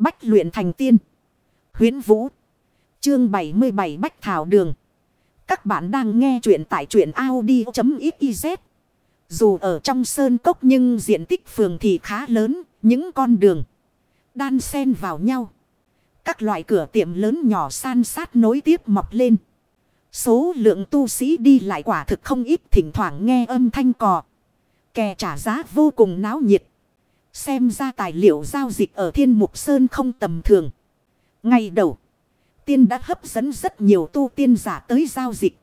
Bách luyện thành tiên. Huyến Vũ. Chương 77 Bách Thảo Đường. Các bạn đang nghe truyện tại truyện Audi.xyz. Dù ở trong sơn cốc nhưng diện tích phường thì khá lớn. Những con đường đan xen vào nhau. Các loại cửa tiệm lớn nhỏ san sát nối tiếp mọc lên. Số lượng tu sĩ đi lại quả thực không ít, thỉnh thoảng nghe âm thanh cò. Kè trả giá vô cùng náo nhiệt. Xem ra tài liệu giao dịch ở Thiên Mục Sơn không tầm thường. Ngày đầu, tiên đã hấp dẫn rất nhiều tu tiên giả tới giao dịch.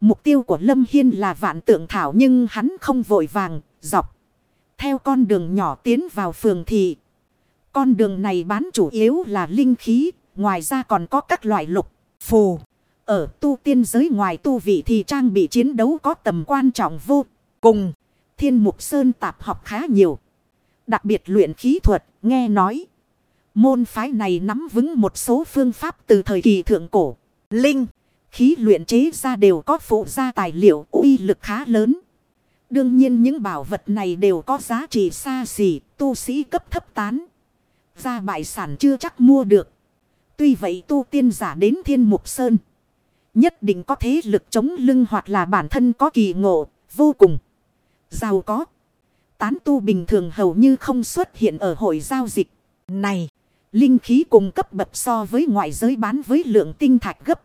Mục tiêu của Lâm Hiên là vạn tượng thảo nhưng hắn không vội vàng, dọc. Theo con đường nhỏ tiến vào phường thị. Con đường này bán chủ yếu là linh khí, ngoài ra còn có các loại lục, phù. Ở tu tiên giới ngoài tu vị thì trang bị chiến đấu có tầm quan trọng vô cùng. Thiên Mục Sơn tạp học khá nhiều. Đặc biệt luyện khí thuật, nghe nói. Môn phái này nắm vững một số phương pháp từ thời kỳ thượng cổ. Linh, khí luyện chế ra đều có phụ gia tài liệu uy lực khá lớn. Đương nhiên những bảo vật này đều có giá trị xa xỉ, tu sĩ cấp thấp tán. Ra bại sản chưa chắc mua được. Tuy vậy tu tiên giả đến thiên mục sơn. Nhất định có thế lực chống lưng hoặc là bản thân có kỳ ngộ, vô cùng. Giàu có. Tán tu bình thường hầu như không xuất hiện ở hội giao dịch. Này, linh khí cùng cấp bậc so với ngoại giới bán với lượng tinh thạch gấp.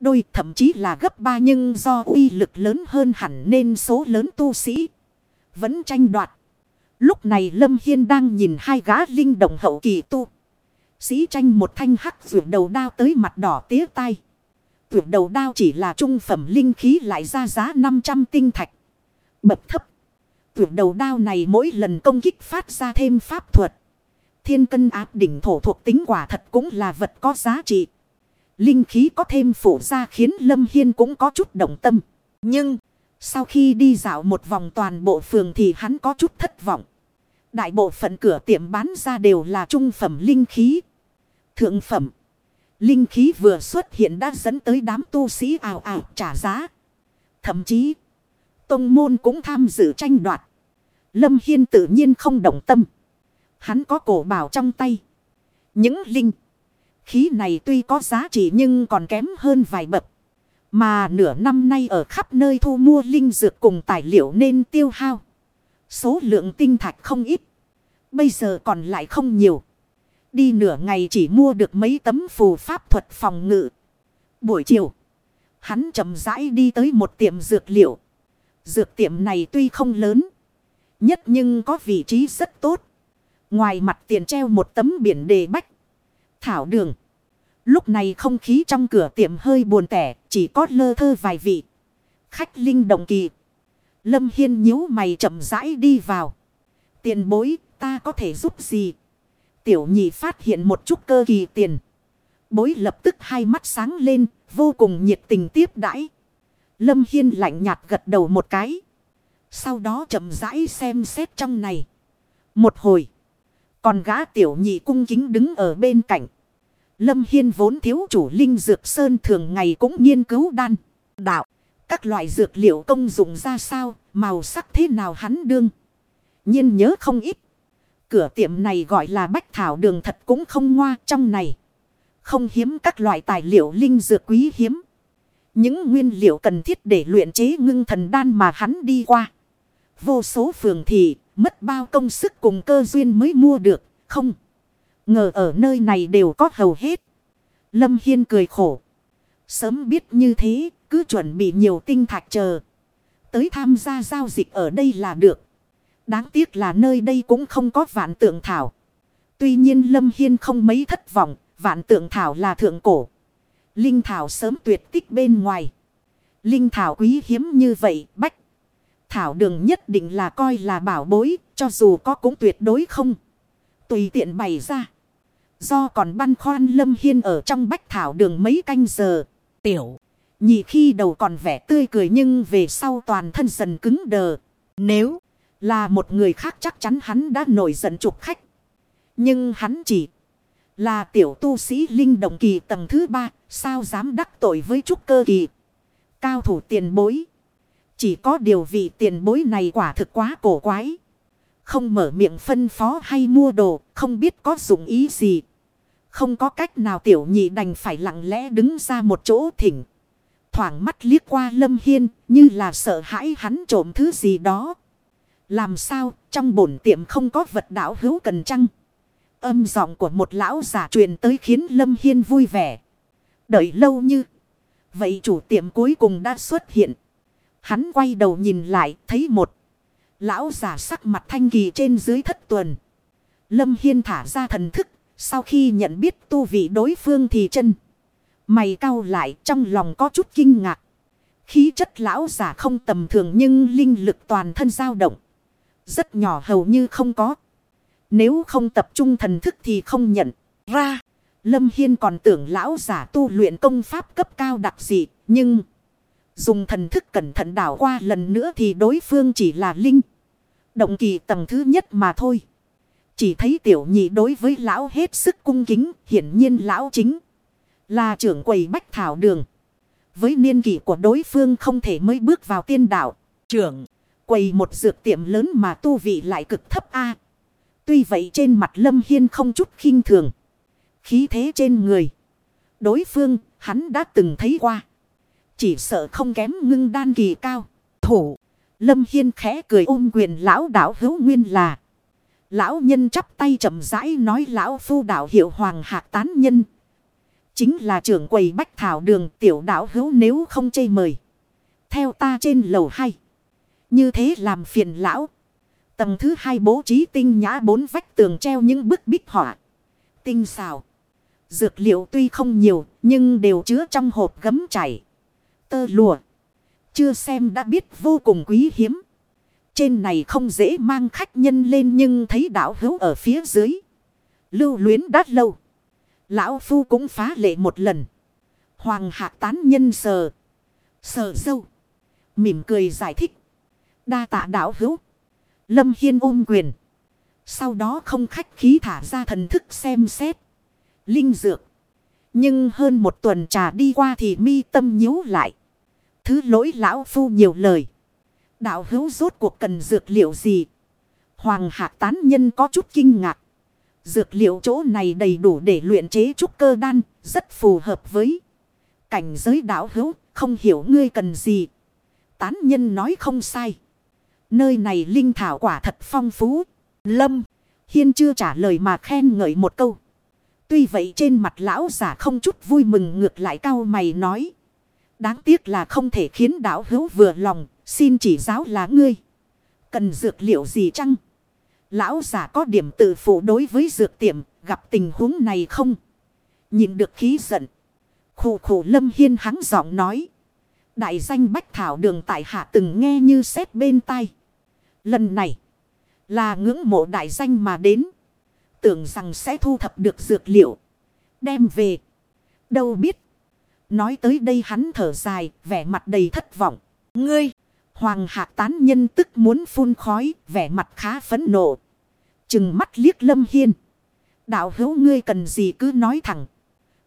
Đôi thậm chí là gấp ba nhưng do uy lực lớn hơn hẳn nên số lớn tu sĩ. Vẫn tranh đoạt. Lúc này Lâm Hiên đang nhìn hai gã linh động hậu kỳ tu. Sĩ tranh một thanh hắc vượt đầu đao tới mặt đỏ tía tay Vượt đầu đao chỉ là trung phẩm linh khí lại ra giá 500 tinh thạch. Bậc thấp. Tuyệt đầu đao này mỗi lần công kích phát ra thêm pháp thuật. Thiên cân áp đỉnh thổ thuộc tính quả thật cũng là vật có giá trị. Linh khí có thêm phủ ra khiến Lâm Hiên cũng có chút động tâm. Nhưng, sau khi đi dạo một vòng toàn bộ phường thì hắn có chút thất vọng. Đại bộ phận cửa tiệm bán ra đều là trung phẩm linh khí. Thượng phẩm. Linh khí vừa xuất hiện đã dẫn tới đám tu sĩ ảo ảo trả giá. Thậm chí, tông môn cũng tham dự tranh đoạt. Lâm Hiên tự nhiên không động tâm. Hắn có cổ bảo trong tay. Những linh khí này tuy có giá trị nhưng còn kém hơn vài bậc. Mà nửa năm nay ở khắp nơi thu mua linh dược cùng tài liệu nên tiêu hao. Số lượng tinh thạch không ít. Bây giờ còn lại không nhiều. Đi nửa ngày chỉ mua được mấy tấm phù pháp thuật phòng ngự. Buổi chiều. Hắn chậm rãi đi tới một tiệm dược liệu. Dược tiệm này tuy không lớn. Nhất nhưng có vị trí rất tốt. Ngoài mặt tiền treo một tấm biển đề bách. Thảo đường. Lúc này không khí trong cửa tiệm hơi buồn tẻ. Chỉ có lơ thơ vài vị. Khách linh động kỳ. Lâm Hiên nhíu mày chậm rãi đi vào. Tiền bối, ta có thể giúp gì? Tiểu nhị phát hiện một chút cơ kỳ tiền. Bối lập tức hai mắt sáng lên. Vô cùng nhiệt tình tiếp đãi. Lâm Hiên lạnh nhạt gật đầu một cái. Sau đó chậm rãi xem xét trong này. Một hồi. Còn gã tiểu nhị cung kính đứng ở bên cạnh. Lâm Hiên vốn thiếu chủ linh dược sơn thường ngày cũng nghiên cứu đan, đạo. Các loại dược liệu công dụng ra sao, màu sắc thế nào hắn đương. nhiên nhớ không ít. Cửa tiệm này gọi là bách thảo đường thật cũng không ngoa trong này. Không hiếm các loại tài liệu linh dược quý hiếm. Những nguyên liệu cần thiết để luyện chế ngưng thần đan mà hắn đi qua. Vô số phường thị, mất bao công sức cùng cơ duyên mới mua được, không. Ngờ ở nơi này đều có hầu hết. Lâm Hiên cười khổ. Sớm biết như thế, cứ chuẩn bị nhiều tinh thạch chờ. Tới tham gia giao dịch ở đây là được. Đáng tiếc là nơi đây cũng không có vạn tượng thảo. Tuy nhiên Lâm Hiên không mấy thất vọng, vạn tượng thảo là thượng cổ. Linh thảo sớm tuyệt tích bên ngoài. Linh thảo quý hiếm như vậy, bách. Thảo đường nhất định là coi là bảo bối, cho dù có cũng tuyệt đối không. Tùy tiện bày ra. Do còn băn khoăn lâm hiên ở trong bách thảo đường mấy canh giờ. Tiểu. Nhị khi đầu còn vẻ tươi cười nhưng về sau toàn thân dần cứng đờ. Nếu là một người khác chắc chắn hắn đã nổi giận chụp khách. Nhưng hắn chỉ là tiểu tu sĩ linh động kỳ tầng thứ ba. Sao dám đắc tội với trúc cơ kỳ. Cao thủ tiền bối. Chỉ có điều vị tiền bối này quả thực quá cổ quái. Không mở miệng phân phó hay mua đồ, không biết có dụng ý gì. Không có cách nào tiểu nhị đành phải lặng lẽ đứng ra một chỗ thỉnh. Thoảng mắt liếc qua Lâm Hiên như là sợ hãi hắn trộm thứ gì đó. Làm sao trong bổn tiệm không có vật đảo hữu cần chăng? Âm giọng của một lão giả truyền tới khiến Lâm Hiên vui vẻ. Đợi lâu như. Vậy chủ tiệm cuối cùng đã xuất hiện. Hắn quay đầu nhìn lại, thấy một. Lão giả sắc mặt thanh kỳ trên dưới thất tuần. Lâm Hiên thả ra thần thức. Sau khi nhận biết tu vị đối phương thì chân. Mày cau lại, trong lòng có chút kinh ngạc. Khí chất lão giả không tầm thường nhưng linh lực toàn thân dao động. Rất nhỏ hầu như không có. Nếu không tập trung thần thức thì không nhận ra. Lâm Hiên còn tưởng lão giả tu luyện công pháp cấp cao đặc dị. Nhưng dùng thần thức cẩn thận đảo qua lần nữa thì đối phương chỉ là linh. Động kỳ tầng thứ nhất mà thôi. Chỉ thấy tiểu nhị đối với lão hết sức cung kính. Hiển nhiên lão chính là trưởng quầy bách thảo đường. Với niên kỷ của đối phương không thể mới bước vào tiên đạo. Trưởng quầy một dược tiệm lớn mà tu vị lại cực thấp a Tuy vậy trên mặt Lâm Hiên không chút khinh thường. Khí thế trên người. Đối phương, hắn đã từng thấy qua. Chỉ sợ không kém ngưng đan kỳ cao. Thủ. Lâm Hiên khẽ cười ôm quyền lão đảo hữu nguyên là. Lão nhân chắp tay chậm rãi nói lão phu đạo hiệu hoàng hạc tán nhân. Chính là trưởng quầy bách thảo đường, tiểu đạo hữu nếu không chê mời. Theo ta trên lầu hay. Như thế làm phiền lão. Tầng thứ hai bố trí tinh nhã bốn vách tường treo những bức bích họa. Tinh xào. Dược liệu tuy không nhiều, nhưng đều chứa trong hộp gấm chảy. Tơ lùa. Chưa xem đã biết vô cùng quý hiếm. Trên này không dễ mang khách nhân lên nhưng thấy đảo hữu ở phía dưới. Lưu luyến đắt lâu. Lão Phu cũng phá lệ một lần. Hoàng hạ tán nhân sờ. Sờ sâu. Mỉm cười giải thích. Đa tạ đảo hữu. Lâm Hiên ôm quyền. Sau đó không khách khí thả ra thần thức xem xét. Linh dược. Nhưng hơn một tuần trà đi qua thì mi tâm nhíu lại. Thứ lỗi lão phu nhiều lời. Đạo hữu rốt cuộc cần dược liệu gì? Hoàng hạc tán nhân có chút kinh ngạc. Dược liệu chỗ này đầy đủ để luyện chế trúc cơ đan. Rất phù hợp với cảnh giới đạo hữu. Không hiểu ngươi cần gì. Tán nhân nói không sai. Nơi này linh thảo quả thật phong phú. Lâm. Hiên chưa trả lời mà khen ngợi một câu. Tuy vậy trên mặt lão giả không chút vui mừng ngược lại cao mày nói. Đáng tiếc là không thể khiến đảo hữu vừa lòng. Xin chỉ giáo là ngươi. Cần dược liệu gì chăng? Lão giả có điểm tự phụ đối với dược tiệm. Gặp tình huống này không? Nhìn được khí giận. Khủ khủ lâm hiên hắng giọng nói. Đại danh Bách Thảo đường tại hạ từng nghe như xét bên tai. Lần này, là ngưỡng mộ đại danh mà đến. Tưởng rằng sẽ thu thập được dược liệu. Đem về. Đâu biết. Nói tới đây hắn thở dài, vẻ mặt đầy thất vọng. Ngươi, hoàng hạc tán nhân tức muốn phun khói, vẻ mặt khá phấn nộ. Chừng mắt liếc lâm hiên. Đạo hữu ngươi cần gì cứ nói thẳng.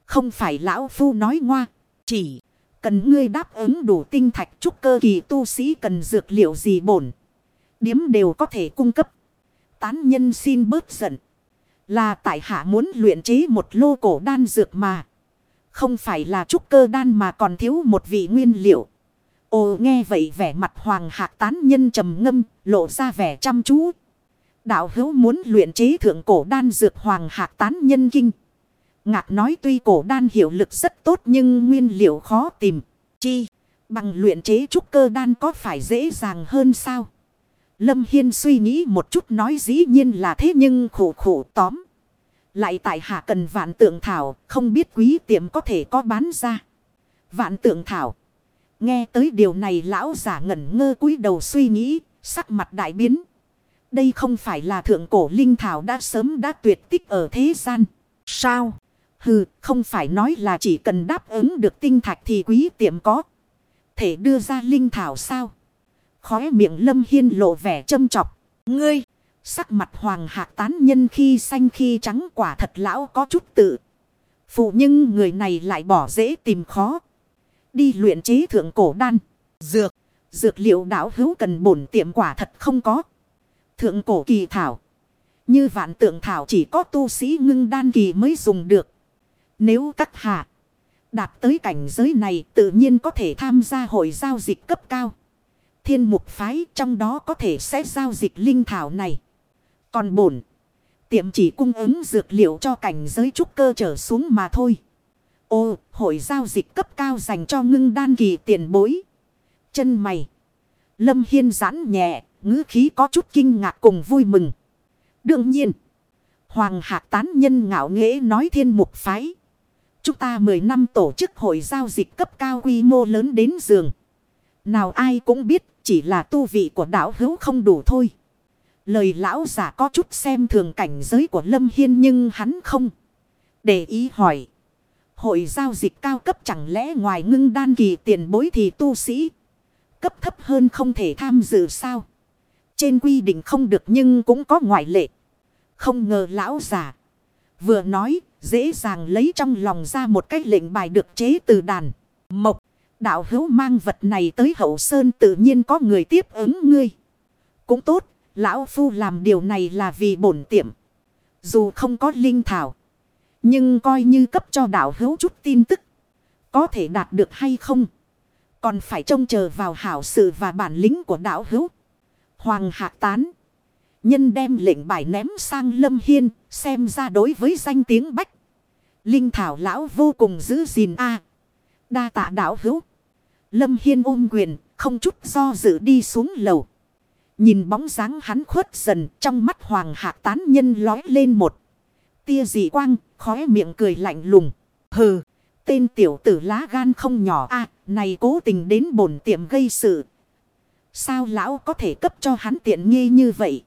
Không phải lão phu nói ngoa. Chỉ cần ngươi đáp ứng đủ tinh thạch trúc cơ kỳ tu sĩ cần dược liệu gì bổn. Điếm đều có thể cung cấp. Tán nhân xin bớt giận. Là tại hạ muốn luyện chế một lô cổ đan dược mà. Không phải là trúc cơ đan mà còn thiếu một vị nguyên liệu. Ồ nghe vậy vẻ mặt hoàng hạc tán nhân trầm ngâm, lộ ra vẻ chăm chú. Đạo hữu muốn luyện chế thượng cổ đan dược hoàng hạc tán nhân kinh. Ngạc nói tuy cổ đan hiệu lực rất tốt nhưng nguyên liệu khó tìm. Chi, bằng luyện chế trúc cơ đan có phải dễ dàng hơn sao? Lâm Hiên suy nghĩ một chút nói dĩ nhiên là thế nhưng khổ khổ tóm. Lại tại hạ cần vạn tượng thảo, không biết quý tiệm có thể có bán ra. Vạn tượng thảo. Nghe tới điều này lão giả ngẩn ngơ cúi đầu suy nghĩ, sắc mặt đại biến. Đây không phải là thượng cổ linh thảo đã sớm đã tuyệt tích ở thế gian. Sao? Hừ, không phải nói là chỉ cần đáp ứng được tinh thạch thì quý tiệm có. Thể đưa ra linh thảo sao? Khóe miệng lâm hiên lộ vẻ châm chọc. Ngươi, sắc mặt hoàng hạc tán nhân khi xanh khi trắng quả thật lão có chút tự. Phụ nhưng người này lại bỏ dễ tìm khó. Đi luyện chế thượng cổ đan. Dược. Dược liệu đảo hữu cần bổn tiệm quả thật không có. Thượng cổ kỳ thảo. Như vạn tượng thảo chỉ có tu sĩ ngưng đan kỳ mới dùng được. Nếu các hạ đạt tới cảnh giới này tự nhiên có thể tham gia hội giao dịch cấp cao. Thiên mục phái trong đó có thể sẽ giao dịch linh thảo này. Còn bổn, tiệm chỉ cung ứng dược liệu cho cảnh giới trúc cơ trở xuống mà thôi. Ô, hội giao dịch cấp cao dành cho ngưng đan kỳ tiền bối. Chân mày. Lâm Hiên giãn nhẹ, ngữ khí có chút kinh ngạc cùng vui mừng. Đương nhiên, Hoàng Hạc tán nhân ngạo nghễ nói thiên mục phái. Chúng ta 10 năm tổ chức hội giao dịch cấp cao quy mô lớn đến giường. Nào ai cũng biết, chỉ là tu vị của đạo hữu không đủ thôi. Lời lão giả có chút xem thường cảnh giới của Lâm Hiên nhưng hắn không. Để ý hỏi. Hội giao dịch cao cấp chẳng lẽ ngoài ngưng đan kỳ tiền bối thì tu sĩ. Cấp thấp hơn không thể tham dự sao. Trên quy định không được nhưng cũng có ngoại lệ. Không ngờ lão giả. Vừa nói, dễ dàng lấy trong lòng ra một cái lệnh bài được chế từ đàn. Mộc. Đạo hữu mang vật này tới hậu sơn tự nhiên có người tiếp ứng ngươi. Cũng tốt, lão phu làm điều này là vì bổn tiệm. Dù không có linh thảo. Nhưng coi như cấp cho đạo hữu chút tin tức. Có thể đạt được hay không? Còn phải trông chờ vào hảo sự và bản lĩnh của đạo hữu. Hoàng hạ tán. Nhân đem lệnh bài ném sang Lâm Hiên. Xem ra đối với danh tiếng bách. Linh thảo lão vô cùng giữ gìn a Đa tạ đạo hữu. Lâm Hiên ôm quyền. Không chút do dự đi xuống lầu. Nhìn bóng dáng hắn khuất dần. Trong mắt hoàng hạc tán nhân lói lên một. Tia dị quang. Khóe miệng cười lạnh lùng. Hừ. Tên tiểu tử lá gan không nhỏ a, này cố tình đến bổn tiệm gây sự. Sao lão có thể cấp cho hắn tiện nghi như vậy?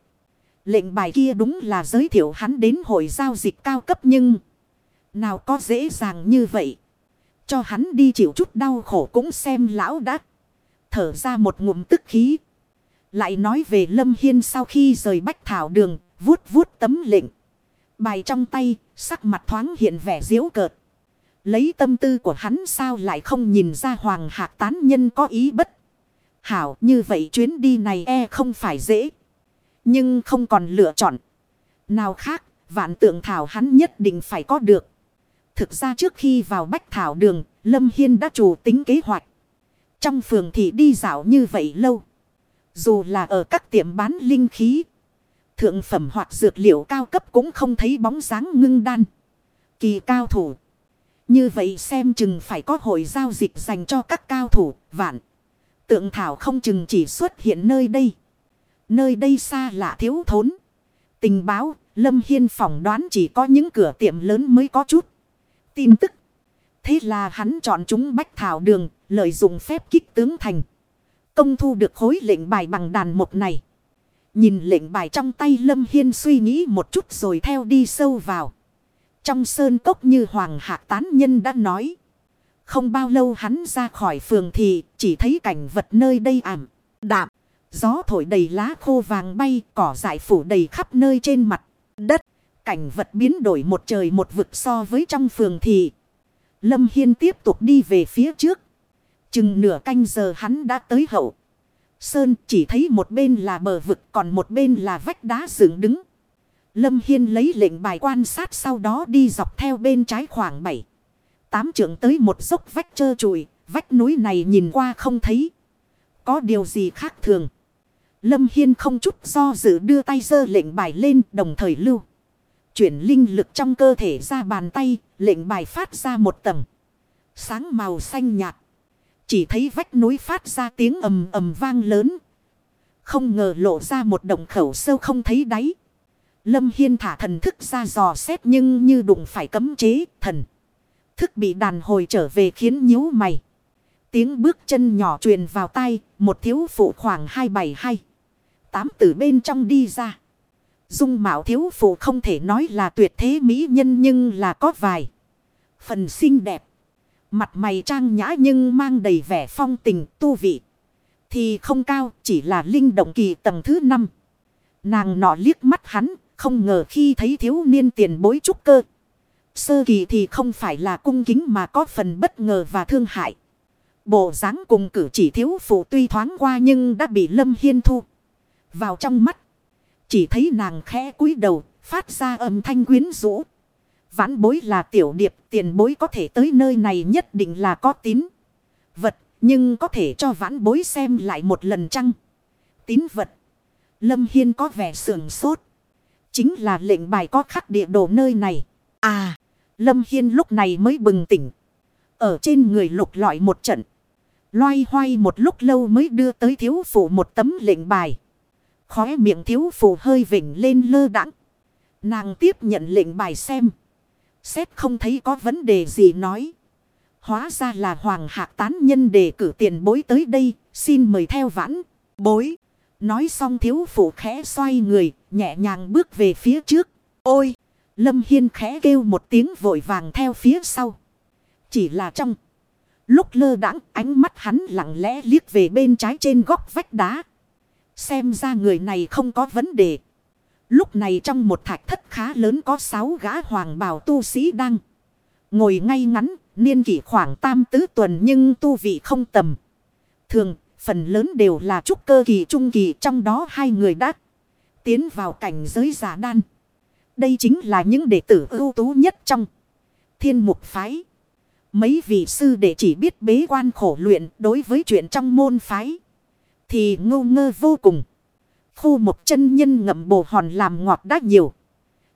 Lệnh bài kia đúng là giới thiệu hắn đến hội giao dịch cao cấp nhưng... Nào có dễ dàng như vậy? Cho hắn đi chịu chút đau khổ cũng xem lão đã. Thở ra một ngụm tức khí. Lại nói về Lâm Hiên sau khi rời bách thảo đường, vuốt vuốt tấm lệnh. Bài trong tay, sắc mặt thoáng hiện vẻ diễu cợt. Lấy tâm tư của hắn sao lại không nhìn ra hoàng hạc tán nhân có ý bất. Hảo như vậy chuyến đi này e không phải dễ. Nhưng không còn lựa chọn. Nào khác, vạn tượng thảo hắn nhất định phải có được. Thực ra trước khi vào bách thảo đường, Lâm Hiên đã chủ tính kế hoạch. Trong phường thị đi dạo như vậy lâu. Dù là ở các tiệm bán linh khí. Thượng phẩm hoặc dược liệu cao cấp cũng không thấy bóng dáng ngưng đan. Kỳ cao thủ. Như vậy xem chừng phải có hội giao dịch dành cho các cao thủ, vạn. Tượng thảo không chừng chỉ xuất hiện nơi đây. Nơi đây xa lạ thiếu thốn. Tình báo, Lâm Hiên phỏng đoán chỉ có những cửa tiệm lớn mới có chút. Tin tức. Thế là hắn chọn chúng bách thảo đường, lợi dụng phép kích tướng thành. Công thu được khối lệnh bài bằng đàn một này. Nhìn lệnh bài trong tay Lâm Hiên suy nghĩ một chút rồi theo đi sâu vào. Trong sơn cốc như Hoàng Hạc Tán Nhân đã nói. Không bao lâu hắn ra khỏi phường thì chỉ thấy cảnh vật nơi đây ảm, đạm. Gió thổi đầy lá khô vàng bay, cỏ dại phủ đầy khắp nơi trên mặt đất. Cảnh vật biến đổi một trời một vực so với trong phường thì. Lâm Hiên tiếp tục đi về phía trước. Chừng nửa canh giờ hắn đã tới hậu. Sơn chỉ thấy một bên là bờ vực còn một bên là vách đá dựng đứng. Lâm Hiên lấy lệnh bài quan sát sau đó đi dọc theo bên trái khoảng 7. Tám trượng tới một dốc vách trơ trụi, vách núi này nhìn qua không thấy. Có điều gì khác thường. Lâm Hiên không chút do dự đưa tay dơ lệnh bài lên đồng thời lưu. Chuyển linh lực trong cơ thể ra bàn tay, lệnh bài phát ra một tầng. Sáng màu xanh nhạt. Chỉ thấy vách núi phát ra tiếng ầm ầm vang lớn. Không ngờ lộ ra một động khẩu sâu không thấy đáy. Lâm Hiên thả thần thức ra dò xét nhưng như đụng phải cấm chế thần. Thức bị đàn hồi trở về khiến nhíu mày. Tiếng bước chân nhỏ truyền vào tay, một thiếu phụ khoảng 272. Tám từ bên trong đi ra. Dung mạo thiếu phụ không thể nói là tuyệt thế mỹ nhân nhưng là có vài. Phần xinh đẹp. Mặt mày trang nhã nhưng mang đầy vẻ phong tình, tu vị. Thì không cao, chỉ là linh động kỳ tầng thứ năm. Nàng nọ liếc mắt hắn, không ngờ khi thấy thiếu niên tiền bối trúc cơ. Sơ kỳ thì không phải là cung kính mà có phần bất ngờ và thương hại. Bộ dáng cùng cử chỉ thiếu phụ tuy thoáng qua nhưng đã bị Lâm Hiên thu. Vào trong mắt. Chỉ thấy nàng khẽ cúi đầu, phát ra âm thanh quyến rũ. Vãn bối là tiểu điệp tiền bối có thể tới nơi này nhất định là có tín vật. Nhưng có thể cho vãn bối xem lại một lần chăng? Tín vật. Lâm Hiên có vẻ sườn sốt. Chính là lệnh bài có khắc địa đồ nơi này. À, Lâm Hiên lúc này mới bừng tỉnh. Ở trên người lục lọi một trận. Loay hoay một lúc lâu mới đưa tới thiếu phụ một tấm lệnh bài. Khóe miệng thiếu phụ hơi vỉnh lên lơ đãng Nàng tiếp nhận lệnh bài xem. Xét không thấy có vấn đề gì nói. Hóa ra là hoàng hạ tán nhân đề cử tiền bối tới đây. Xin mời theo vãn. Bối. Nói xong thiếu phụ khẽ xoay người. Nhẹ nhàng bước về phía trước. Ôi. Lâm Hiên khẽ kêu một tiếng vội vàng theo phía sau. Chỉ là trong. Lúc lơ đãng, ánh mắt hắn lặng lẽ liếc về bên trái trên góc vách đá. Xem ra người này không có vấn đề. Lúc này trong một thạch thất khá lớn có sáu gã hoàng bào tu sĩ đang ngồi ngay ngắn, niên kỷ khoảng tam tứ tuần nhưng tu vị không tầm. Thường, phần lớn đều là trúc cơ kỳ trung kỳ trong đó hai người đã tiến vào cảnh giới giả đan. Đây chính là những đệ tử ưu tú nhất trong thiên mục phái. Mấy vị sư đệ chỉ biết bế quan khổ luyện đối với chuyện trong môn phái. Thì ngu ngơ vô cùng. Khu một chân nhân ngậm bồ hòn làm ngọt đã nhiều.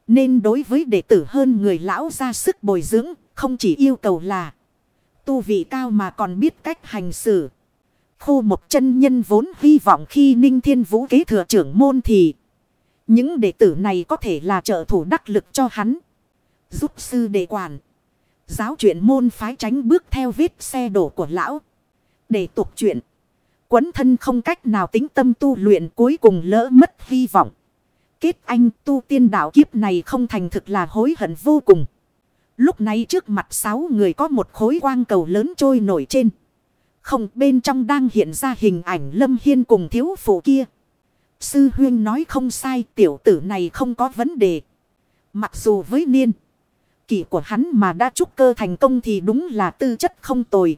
Nên đối với đệ tử hơn người lão ra sức bồi dưỡng. Không chỉ yêu cầu là tu vị cao mà còn biết cách hành xử. Khu một chân nhân vốn hy vọng khi Ninh Thiên Vũ kế thừa trưởng môn thì những đệ tử này có thể là trợ thủ đắc lực cho hắn. Giúp sư đệ quản. Giáo chuyện môn phái tránh bước theo vết xe đổ của lão. Để tục chuyện. Quấn thân không cách nào tính tâm tu luyện cuối cùng lỡ mất hy vọng. Kết anh tu tiên đạo kiếp này không thành thực là hối hận vô cùng. Lúc này trước mặt sáu người có một khối quang cầu lớn trôi nổi trên. Không, bên trong đang hiện ra hình ảnh Lâm Hiên cùng thiếu phụ kia. Sư huyên nói không sai, tiểu tử này không có vấn đề. Mặc dù với niên. Kỷ của hắn mà đã trúc cơ thành công thì đúng là tư chất không tồi.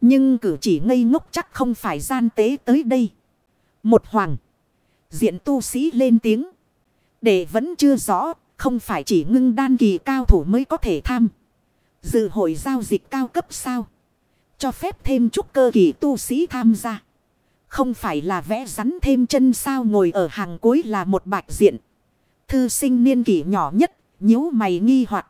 Nhưng cử chỉ ngây ngốc chắc không phải gian tế tới đây. Một hoàng. Diện tu sĩ lên tiếng. Để vẫn chưa rõ. Không phải chỉ ngưng đan kỳ cao thủ mới có thể tham. Dự hội giao dịch cao cấp sao. Cho phép thêm chút cơ kỳ tu sĩ tham gia. Không phải là vẽ rắn thêm chân sao ngồi ở hàng cuối là một bạch diện. Thư sinh niên kỷ nhỏ nhất, nhíu mày nghi hoặc